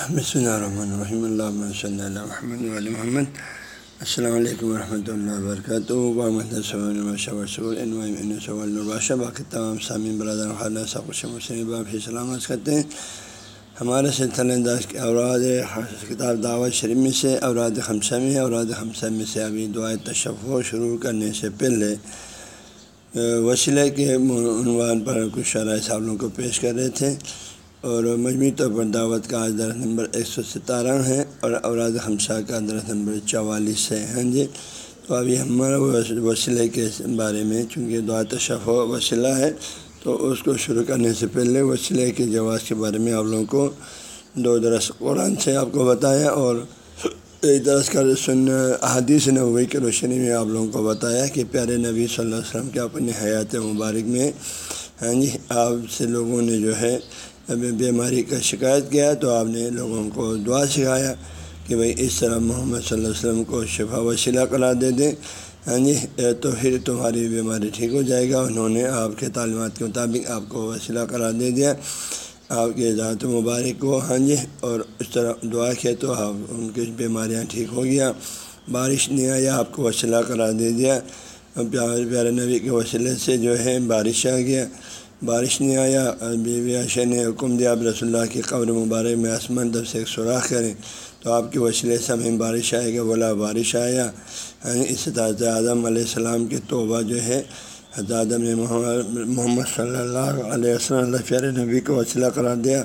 بسم اللہ الرحمن الرحیم اللہ صلی اللہ محمد علیہ محمد السلام علیکم ورحمۃ اللہ وبرکاتہ باقی باقی تمام سامعین برادر خانہ سب کچھ سلامت کرتے ہیں ہمارے سلسلہ انداز کے اوراد کتاب دعوت شریف میں سے اوراد خمسہ میں اوراد خمسہ میں سے ابھی دعائیں تشف شروع کرنے سے پہلے وسیلہ کے عنوان پر کچھ شرائط صاحبوں کو پیش کر رہے تھے۔ اور مجموعی طور پر دعوت کا آج درخت نمبر ایک سو ستارہ ہے اور اوراد خمسہ کا درخت نمبر چوالیس ہے۔ ہاں جی؟ تو ابھی ہمارا وسیلے کے بارے میں، چونکہ دعا تشف وسیلہ ہے، تو اس کو شروع کرنے سے پہلے وسیلے کے جواز کے بارے میں آپ لوگوں کو دو درس قرآن سے آپ کو بتایا اور ایک درس کا سن، احادیث نبوی کی روشنی میں آپ لوگوں کو بتایا کہ پیارے نبی صلی اللہ علیہ وسلم کے اپنی حیات مبارک میں ہاں جی آپ سے لوگوں نے جو ہے بیماری کا شکایت کیا تو آپ نے لوگوں کو دعا سکھایا کہ بھائی اس طرح محمد صلی اللہ علیہ وسلم کو شفا وسیلہ کرا دے دیں۔ ہاں جی تو پھر تمہاری بیماری ٹھیک ہو جائے گا۔ انہوں نے آپ کے تعلیمات کے مطابق آپ کو وسیلہ کرا دے دیا۔ آپ کے ذات مبارک کو ہاں جی اور اس طرح دعا کیا تو آپ ان کی بیماریاں ٹھیک ہو گیا۔ بارش نہیں آیا آپ کو وسیلہ کرا دے دیا۔ پیارے پیارے نبی کے وسیلے سے جو ہے بارش آ گیا۔ بارش نہیں آیا بی عائشہ نے حکم دیا، اب رسول اللہ کی قبر مبارک میں آسمان دب سے ایک سوراخ کریں۔ تو آپ کے وسیلے سے ہمیں بارش آئے گا بولا بارش آیا۔ یعنی اس حضرت اعظم علیہ السلام کی توبہ جو ہے، حضرت اعظم نے محمد صلی اللہ علیہ وسلم، اللہ پیارے نبی کو وسیلہ قرار دیا۔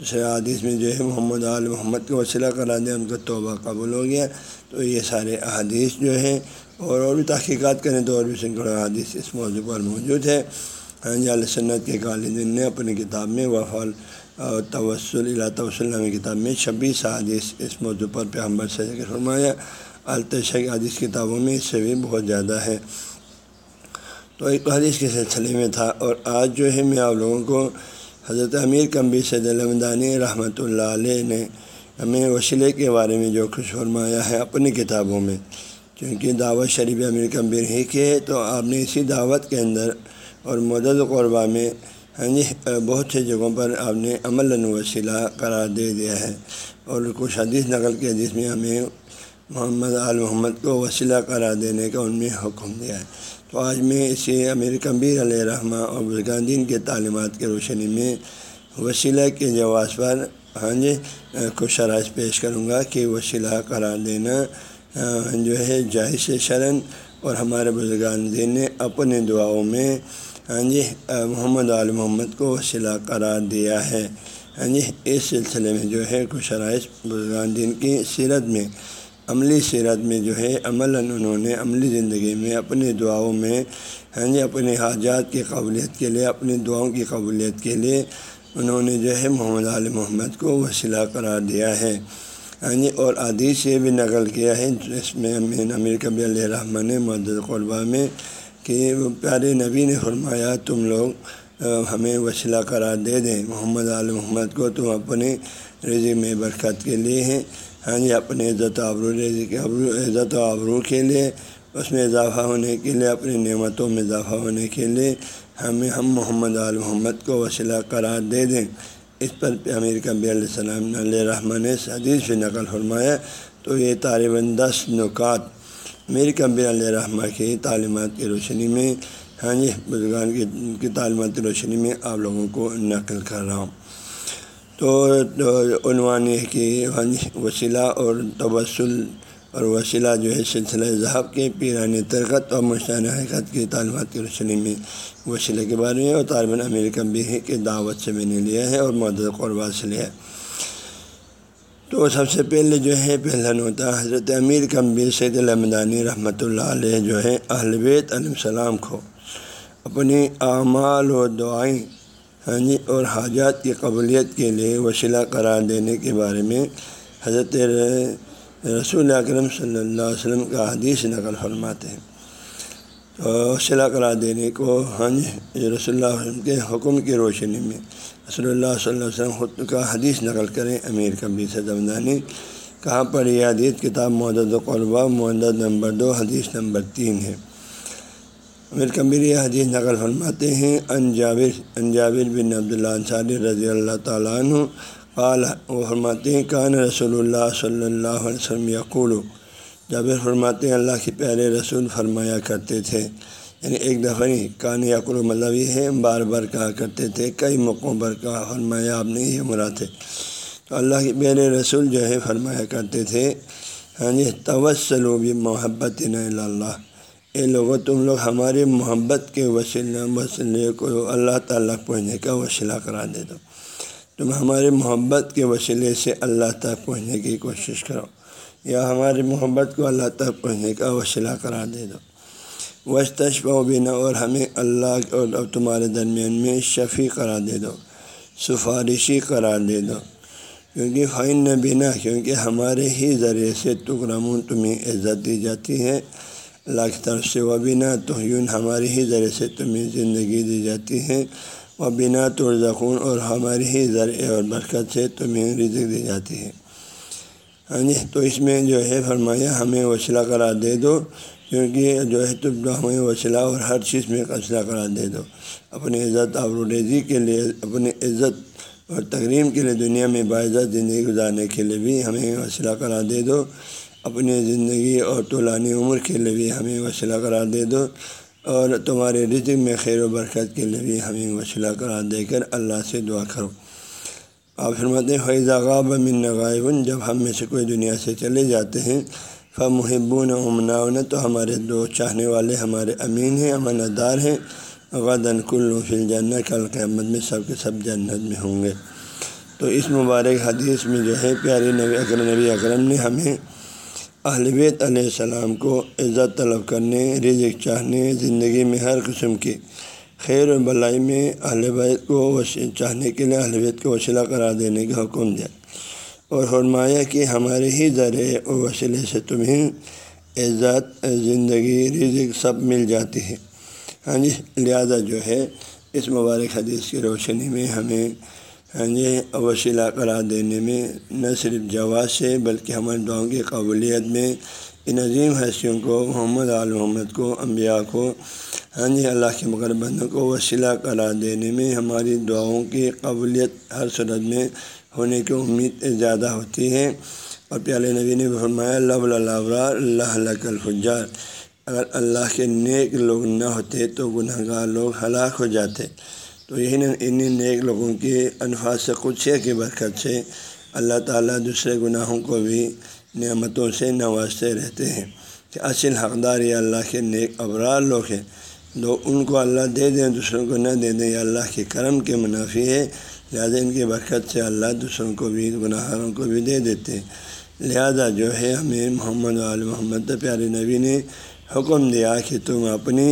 دوسرے حادث میں جو ہے، محمد علیہ محمد کو وسیلہ قرار دیا، ان کا توبہ قبول ہو گیا۔ تو یہ سارے احادیث جو ہے اور اور بھی تحقیقات کریں تو اور بھی سنکڑا حادث اس موضوع پر موجود ہے۔ ہاں جی، علیہ سنت کے غالدین نے اپنی کتاب میں وفال توسل اللہ توسل نامی کتاب میں چھبیس حادث اس موضوع پر پیغمبر سے فرمایا۔ التش حادث کتابوں میں اس سے بھی بہت زیادہ ہے۔ تو ایک حدیث کے سلسلے میں تھا اور آج جو ہے میں آپ لوگوں کو حضرت امیر کمبی سے دلمدانی رحمۃ اللہ علیہ نے ہمیں وسیلے کے بارے میں جو خوش فرمایا ہے اپنی کتابوں میں کیونکہ دعوت شریف امیر کمبیر ہی کے تو آپ نے اسی دعوت کے اندر اور مدد قربہ میں ہاں جی بہت سی جگہوں پر آپ نے عمل وسیلہ قرار دے دیا ہے اور کچھ حدیث نقل کے حدیث میں ہمیں محمد آل محمد کو وسیلہ قرار دینے کا ان میں حکم دیا ہے۔ تو آج میں اسی امیر کبیر علیہ رحمٰ اور بزگاندین کے تعلیمات کی روشنی میں وسیلہ کے جواز پر ہاں جی کچھ شرائط پیش کروں گا کہ وسیلہ قرار دینا ہاں، جو ہے جائز شرن اور ہمارے بزرگان دین نے اپنے دعاؤں میں ہاں جی محمد عال محمد کو وسیلہ قرار دیا ہے۔ ہاں جی اس سلسلے میں جو ہے کچھ شرائط بزرگان دین کی سیرت میں، عملی سیرت میں جو ہے عمل انہوں نے عملی زندگی میں اپنی دعاؤں میں ہاں جی اپنے حاجات کی قبولیت کے لیے، اپنی دعاؤں کی قبولیت کے لیے انہوں نے جو ہے محمد عال محمد کو وسیلہ قرار دیا ہے۔ ہاں جی اور عادیث سے بھی نقل کیا ہے، جس میں امین امیر کبی علیہ رحمٰن مدد قربہ میں کہ پیارے نبی نے فرمایا، تم لوگ ہمیں وسیلہ قرار دے دیں۔ محمد علیہ محمد کو تم اپنے رضی میں برکت کے لیے ہیں۔ ہاں جی اپنے عزت و آبرو رضی کے ابرو عزت و آبرو کے لیے، اس میں اضافہ ہونے کے لیے، اپنی نعمتوں میں اضافہ ہونے کے لیے ہمیں ہم محمد علیہ محمد کو وسیلہ قرار دے دیں۔ اس پر امیر کبی علیہ السلام علیہ رحمٰن نے حدیث سے نقل فرمایا، تو یہ طالباً دس نکات میری کبیر علیہ رحمٰ کی تعلیمات کی روشنی میں ہاں جی بزرگان کی تعلیمات کی روشنی میں آپ لوگوں کو نقل کر رہا ہوں۔ تو عنوان یہ کہ ہاں جی وسیلہ اور تبسل اور وسیلہ جو ہے سلسلہ ذہب کے پیران ترکت اور مشان حقت کی تعلیمات کی روشنی میں وسیلہ کے بارے میں اور طالباً امیر کبیر کی دعوت سے میں نے لیا ہے اور مدد قربات سے لیا ہے۔ تو سب سے پہلے جو ہے پہلا نوتا حضرت امیر کمبیر سید الحمدانی رحمۃ اللہ علیہ جو ہے اہل بیت علیہ السلام کو اپنی اعمال و دعائیں ہاں جی اور حاجات کی قبولیت کے لیے وسیلہ قرار دینے کے بارے میں حضرت رسول اکرم صلی اللہ علیہ وسلم کا حدیث نقل فرماتے ہیں۔ تو وسیلہ قرار دینے کو ہاں جی رسول اللہ علیہ وسلم کے حکم کی روشنی میں رسول اللہ صلی اللہ علیہ وسلم خود کا حدیث نقل کریں، امیر کبی صدمدانی کہاں پر یہ حدیث کتاب معدد قلبہ معدد نمبر دو، حدیث نمبر تین ہے۔ امیر کبیر یہ حدیث نقل فرماتے ہیں انجابر انجابر بن عبداللہ انصاری رضی اللہ تعالیٰ عنہ قال، وہ فرماتے ہیں، کان رسول اللہ صلی اللہ علیہ وسلم یقول جب فرماتے ہیں اللہ کے پیارے رسول فرمایا کرتے تھے یعنی ایک دفعہ نہیں کان یقل مطلب یہ ہے بار بار کہا کرتے تھے، کئی موقعوں پر کہا، فرمایا آپ نے، یہ مراد ہے۔ تو اللہ کے پیارے رسول جو ہے، فرمایا کرتے تھے ہاں جی توسلو بھی محبت اللہ۔ اے لوگوں تم لوگ ہماری محبت کے وسیلہ، وسیلے کو اللہ تعالیٰ پہنچنے کا وسیلہ کرا دے دو۔ تم ہماری محبت کے وسیلے سے اللہ تک پہنچنے کی کوشش کرو۔ یا ہماری محبت کو اللہ تک پہنچنے کا وسیلہ کرا دے دو۔ وسطش و بنا اور ہمیں اللہ اور تمہارے درمیان میں شفیع قرار دے دو۔ سفارشی قرار دے دو۔ کیونکہ فائن نہ بنا، کیونکہ ہمارے ہی ذریعے سے تکرمون تمہیں عزت دی جاتی ہے۔ اللہ کی طرف سے وہ بنا تو یون ہمارے ہی ذریعے سے تمہیں زندگی دی جاتی ہے۔ وہ بنا تو اور ہمارے ہی ذریعے اور برکت سے تمہیں رزق دی جاتی ہے۔ ہاں جی تو اس میں جو ہے فرمایا، ہمیں وسیلہ قرار دے دو، کیونکہ جو ہے تم ہمیں وسیلہ اور ہر چیز میں وسیلہ قرار دے دو۔ اپنی عزت ریزی کے لیے، اپنی عزت اور تقریم کے لیے دنیا میں باعزت زندگی گزارنے کے لیے بھی ہمیں وسیلہ قرار دے دو۔ اپنی زندگی اور طولانی عمر کے لیے بھی ہمیں وسیلہ قرار دے دو۔ اور تمہارے رزق میں خیر و برکت کے لیے بھی ہمیں وسیلہ قرار دے کر اللہ سے دعا کرو۔ آپ فرماتے ہیں فیضا غاب من غائب، جب ہم میں سے کوئی دنیا سے چلے جاتے ہیں محبون امناون تو ہمارے دو چاہنے والے ہمارے امین ہیں امانہ دار ہیں غدن کل فل جنت کل قیامت میں سب کے سب جنت میں ہوں گے۔ تو اس مبارک حدیث میں جو ہے پیاری نبی اکرم نبی اکرم نے ہمیں اہل بیت علیہ السلام کو عزت طلب کرنے، رزق چاہنے، زندگی میں ہر قسم کی خیر و بلائی میں اہل بیت کو چاہنے کے لیے اہل بیت کو وسیلہ قرار دینے کا حکم دیا اور فرمایا کہ ہمارے ہی ذریعے اور وسیلے سے تمہیں عزت، زندگی، رزق سب مل جاتی ہے۔ ہاں جی لہٰذا جو ہے، اس مبارک حدیث کی روشنی میں ہمیں ہاں جی وسیلہ قرار دینے میں نہ صرف جواز سے بلکہ ہمارے دعاؤں کی قابلیت میں ان عظیم حیثیوں کو، محمد عال محمد کو، انبیاء کو ہاں جی اللہ کے بندوں کو وسیلہ قرار دینے میں ہماری دعاؤں کی قابلیت ہر صورت میں ہونے کی امید زیادہ ہوتی ہے۔ اور پیالے نبی نے فرمایا اللہ اللہ اللہ الفجار۔ اگر اللہ کے نیک لوگ نہ ہوتے تو گناہ گار لوگ ہلاک ہو جاتے۔ تو یہی انہیں نیک لوگوں کے انفاظ سے قدشے کی برکت سے اللہ تعالیٰ دوسرے گناہوں کو بھی نعمتوں سے نوازتے رہتے ہیں۔ کہ اصل حقدار یہ اللہ کے نیک ابرار لوگ ہیں۔ دو ان کو اللہ دے دیں، دوسروں کو نہ دے دیں یہ اللہ کے کرم کے منافی ہے لہٰذا ان کی برکت سے اللہ دوسروں کو بھی، گناہوں کو بھی دے دیتے لہذا جو ہے، ہمیں محمد عال محمد پیارے نبی نے حکم دیا کہ تم اپنی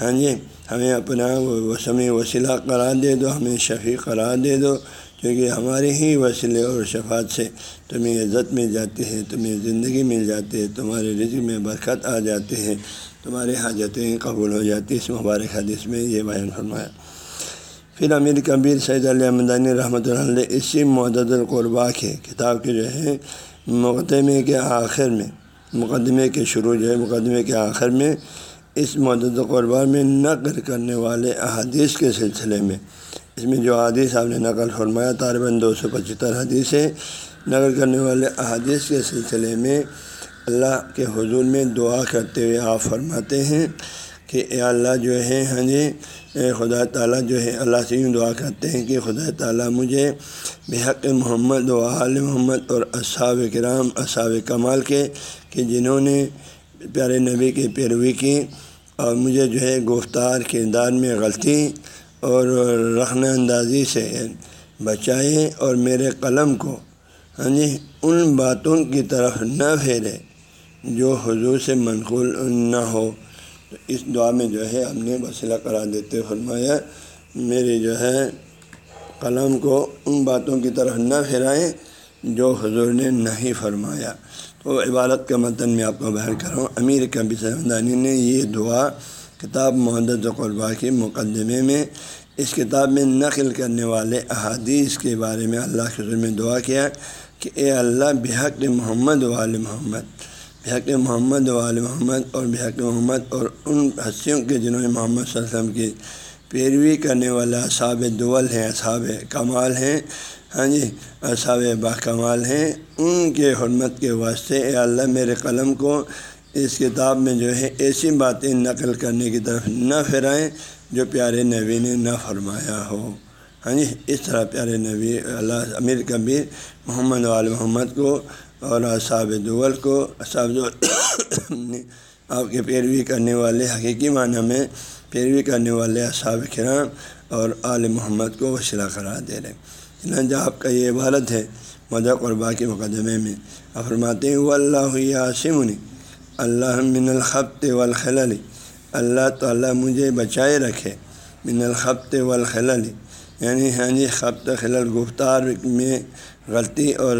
ہاں جی ہمیں اپنا وسمی وسیلہ قرار دے دو، ہمیں شفیع قرار دے دو، کیونکہ ہمارے ہی وسیلے اور شفاعت سے تمہیں عزت مل جاتی ہے، تمہیں زندگی مل جاتی ہے، تمہارے رزق میں برکت آ جاتی ہے تمہاری حاجتیں قبول ہو جاتی اس مبارک حدیث میں یہ بیان فرمایا۔ پھر امیر کبیر سید علیہ مدانی رحمۃ اللہ علیہ اسی معدد القربا کے کتاب کے جو ہے مقدمے کے آخر میں، مقدمے کے شروع جو ہے مقدمے کے آخر میں اس مدد القربا میں نقل کرنے والے احادیث کے سلسلے میں، اس میں جو حادث آپ نے نقل فرمایا طالباً دو سو پچہتر حدیث ہے نقل کرنے والے احادیث کے سلسلے میں اللہ کے حضور میں دعا کرتے ہوئے آپ فرماتے ہیں کہ اے اللہ جو ہے ہاں جی خدا تعالیٰ جو ہے، اللہ سے یوں دعا کرتے ہیں کہ خدا تعالیٰ مجھے بحق محمد و عال محمد اور اصحاب کرام، اصحاب کمال کے، کہ جنہوں نے پیارے نبی کی پیروی کی اور مجھے جو ہے گفتار کردار میں غلطی اور رخن اندازی سے بچائے اور میرے قلم کو ہاں جی ان باتوں کی طرف نہ پھیرے۔ جو حضور سے منقول نہ ہو، تو اس دعا میں جو ہے ہم نے وسیلہ قرار دیتے فرمایا میری جو ہے قلم کو ان باتوں کی طرف نہ پھیرائیں جو حضور نے نہیں فرمایا۔ تو عبارت کا متن میں آپ کو بیان کروں امیر کبی سمدانی نے یہ دعا کتاب محدت قربا کے مقدمے میں اس کتاب میں نقل کرنے والے احادیث کے بارے میں اللہ کے حضور میں دعا کیا کہ اے اللہ بحق محمد وال محمد بحق محمد وال محمد اور بحق محمد اور ان ہستیوں کے جنہوں نے محمد صلی اللہ علیہ وسلم کی پیروی کرنے والا اصاب دول ہیں اصاب کمال ہیں۔ ہاں جی اصاب با کمال ہیں۔ ان کے حرمت کے واسطے اے اللہ میرے قلم کو اس کتاب میں جو ہے ایسی باتیں نقل کرنے کی طرف نہ پھرائیں جو پیارے نبی نے نہ فرمایا ہو۔ ہاں جی اس طرح پیارے نبی اللہ امیر کبیر محمد وال محمد کو اور اصاب دول کو اصاب آپ کے پیروی کرنے والے، حقیقی معنی میں پیروی کرنے والے اصحاب کرام اور آل محمد کو وسیلہ قرار دے رہے چنانچہ آپ کا یہ عبارت ہے مدق اور باقی مقدمے میں۔ فرماتے ہیں اللہ یاسمنی، اللہ من الخط والخلل، اللہ تعالیٰ مجھے بچائے رکھے۔ من الخط والخلل یعنی ہاں جی خبط خلل گفتار میں غلطی اور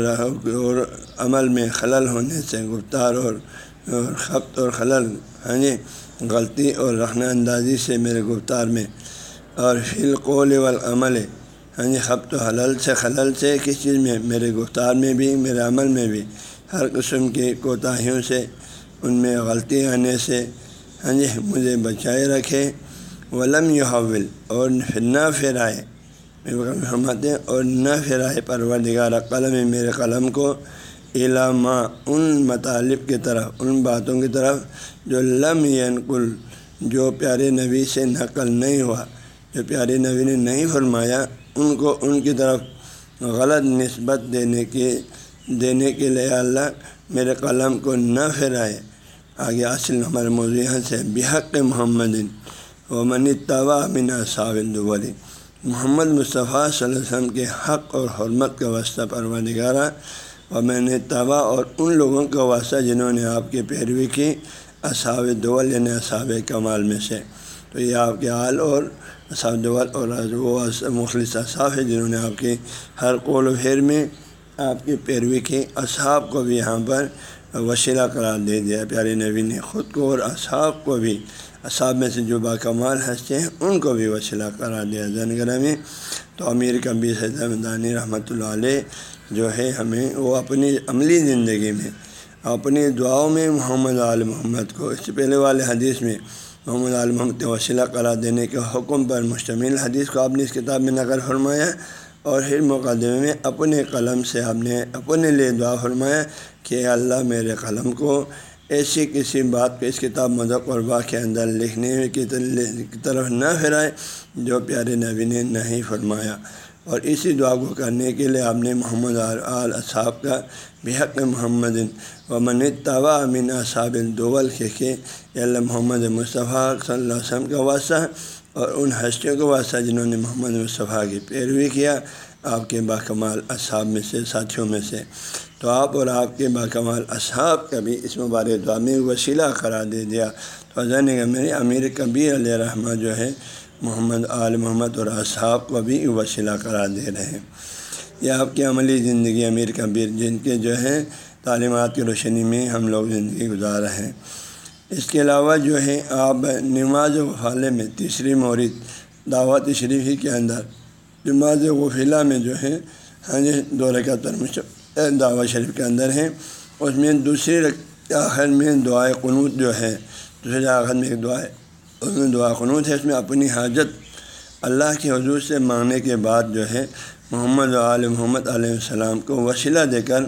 اور عمل میں خلل ہونے سے گفتار اور اور خبط اور خلل ہاں جی غلطی اور رکھنا اندازی سے میرے گفتار میں۔ اور فی القول والعمل ہاں جی خبط و حلل سے خلل سے کس چیز میں، میرے گفتار میں بھی، میرے عمل میں بھی۔ ہر قسم کی کوتاہیوں سے، ان میں غلطی آنے سے ہاں جی مجھے بچائے رکھے۔ ولم یحول اور نہ پھرائے فرماتے ہیں اور نہ پھرائے پروردگار قلم میرے قلم کو علامہ ان مطالب کی طرف، ان باتوں کی طرف جو لم ینقل، جو پیارے نبی سے نقل نہیں ہوا، جو پیارے نبی نے نہیں فرمایا، ان کو ان کی طرف غلط نسبت دینے کے دینے کے لیے اللہ میرے قلم کو نہ پھیرائے آگے اصل ہمارے موضوع سے، بحق محمد و من طوا من صاب الدولی محمد مصطفیٰ صلی اللہ علیہ وسلم کے حق اور حرمت کا واسطہ پروا نگارہ اور میں نے تباہ اور ان لوگوں کا واسطہ جنہوں نے آپ کی پیروی کی، اصحاب دول یعنی اصحاب کمال میں سے۔ تو یہ آپ کے حال اور اصحاب دول اور وہ مخلص اصحاب ہے جنہوں نے آپ کی ہر قول و پھیر میں آپ کی پیروی کی۔ اصحاب کو بھی یہاں پر وسیلہ قرار دے دیا۔ پیارے نبی نے خود کو اور اصحاب کو بھی اصحاب میں سے جو باکمال ہنستے ہیں، ان کو بھی وسیلہ قرار دیا۔ زنگرہ میں تو امیر کبی دانی رحمۃ اللہ علیہ جو ہے ہمیں، وہ اپنی عملی زندگی میں، اپنی دعاؤں میں محمد عال محمد کو، اس سے پہلے والے حدیث میں محمد عال محمد وسیلہ قرار دینے کے حکم پر مشتمل حدیث کو آپ نے اس کتاب میں نقل فرمایا اور پھر مقدمے میں اپنے قلم سے آپ نے اپنے لیے دعا فرمایا کہ اللہ میرے قلم کو ایسی کسی بات کو اس کتاب مذہب قربا کے اندر لکھنے کی طرف نہ پھرائے جو پیارے نبی نے نہیں فرمایا۔ اور اسی دعا کو کرنے کے لیے آپ نے محمد آل اصحاب کا بحق محمد و من طوا امین اصحاب الدول کے اللہ محمد مصطفیٰ صلی اللہ علیہ وسلم کا واسطہ اور ان ہستیوں کا واسطہ جنہوں نے محمد مصطفیٰ کی پیروی کیا۔ آپ کے باکمال اصحاب میں سے، ساتھیوں میں سے۔ تو آپ اور آپ کے باکمال اصحاب کا بھی اس مبارک دعا میں وسیلہ قرار دے دیا۔ تو جانے گا میرے امیر کبیر علیہ رحمٰ جو ہے محمد آل محمد اور اصحاب کو بھی وسیلہ قرار دے رہے ہیں۔ یہ آپ کی عملی زندگی امیر کبیر، جن کے جو ہے تعلیمات کی روشنی میں ہم لوگ زندگی گزار رہے ہیں۔ اس کے علاوہ جو ہے آپ نماز وفالے میں تیسری مورد دعوت شریفی کے اندر نماز غفیلہ میں جو ہے ہاں جی دو رکعت پر دعوت شریف کے اندر ہیں۔ اس میں دوسری آخر میں دعائے قنوط جو ہے، دوسرے آخر میں ایک دعائے اس میں دعا قنوط ہے۔ اس میں اپنی حاجت اللہ کے حضور سے مانگنے کے بعد جو ہے، محمد علیہ محمد علیہ السلام کو وسیلہ دے کر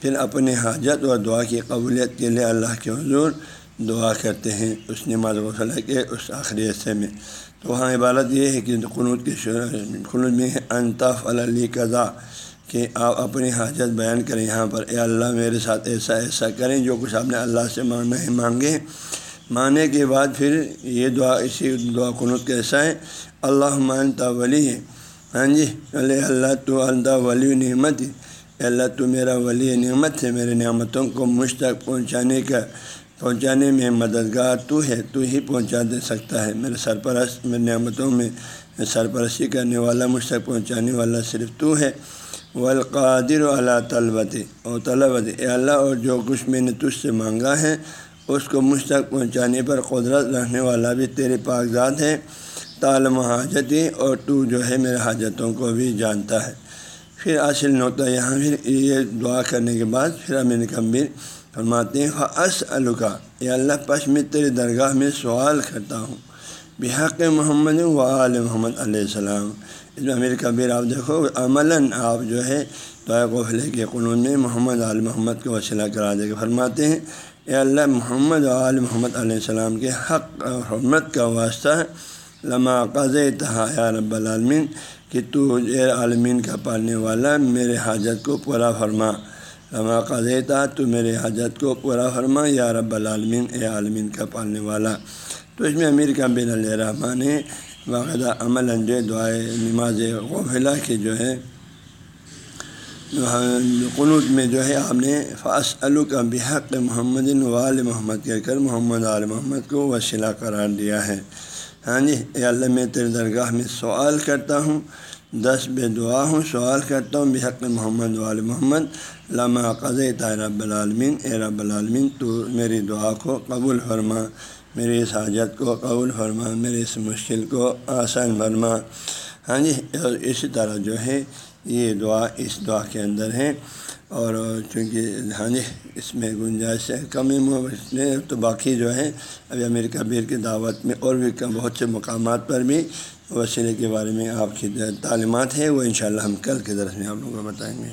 پھر اپنی حاجت اور دعا کی قبولیت کے لیے اللہ کے حضور دعا کرتے ہیں اس نماز وصلہ کے اس آخری حصے میں۔ تو وہاں عبارت یہ ہے کہ قنوط کی قنوط میں انطف علی قضا کہ آپ اپنی حاجت بیان کریں یہاں پر، اے اللہ میرے ساتھ ایسا ایسا کریں جو کچھ آپ نے اللہ سے مانگنا ہے مانگیں ماننے کے بعد پھر یہ دعا، اسی دعا قنوط کیسا ہے اللہ مانتا ولی ہے ہاں جی اللہ اللہ تو اللہ ولی نعمت اللہ تو میرا ولی نعمت ہے، میرے نعمتوں کو مجھ تک پہنچانے کا پہنچانے میں مددگار تو ہے، تو ہی پہنچا دے سکتا ہے۔ میرے سرپرست، میرے نعمتوں میں سرپرستی کرنے والا، مجھ تک پہنچانے والا صرف تو ہے۔ والقادر اللہ طلبت اور طلبت، اے اللہ، اور جو کچھ میں نے تجھ سے مانگا ہے، اس کو مجھ تک پہنچانے پر قدرت رہنے والا بھی تیرے پاکزات ہے۔ تعلم حاجتی اور تو جو ہے میرے حاجتوں کو بھی جانتا ہے۔ پھر اصل نوتا یہاں، پھر یہ دعا کرنے کے بعد، پھر امین کمبیر فرماتے ہیں فس الکا یہ اللہ پش میں تیرے درگاہ میں سوال کرتا ہوں۔ بحق محمد و علیہ محمد علیہ السلام۔ اس میں امیر کبیر آپ دیکھو، عملاً آپ جو ہے دعا قفلے کے قانون میں محمد علیہ محمد کو وسیلہ کرا دے کے فرماتے ہیں، اے اللہ، محمد و علیہ محمد علیہ السلام کے حق اور حرمت کا واسطہ لمحہ قض تہا رب العالمین، کہ تو عالمین کا پالنے والا میرے حاجت کو پورا فرما۔ لمحہ قض تو میرے حاجت کو پورا فرما، یا رب العالمین، اے عالمین کا پالنے والا؟ تو اس میں امیر کا بن علیہ رحمٰن نے باقاعدہ عمل انجے دعائے نماز غفلا کے جو ہے قنوط میں جو ہے آپ نے فاص کا بحق محمد وال محمد، کہہ کر محمد عال محمد کو وسیلہ قرار دیا ہے۔ ہاں جی اے اللہ میں تیرے درگاہ میں سوال کرتا ہوں دس بے دعا ہوں، سوال کرتا ہوں، بحق محمد وال محمد لمحہ قض رب العالمین، اے رب العالمین، تو میری دعا کو قبول فرما، میری اس حاجت کو قبول فرما، میری اس مشکل کو آسان فرما۔ ہاں جی اسی طرح جو ہے، یہ دعا اس دعا کے اندر ہے۔ اور چونکہ ہاں جی اس میں گنجائش ہے کمی میں تو باقی جو ہے، ابھی امیر کبیر کی دعوت میں اور بھی بہت سے مقامات پر بھی وسیلے کے بارے میں آپ کی تعلیمات ہیں، وہ انشاءاللہ ہم کل کے درس میں آپ لوگوں کو بتائیں گے۔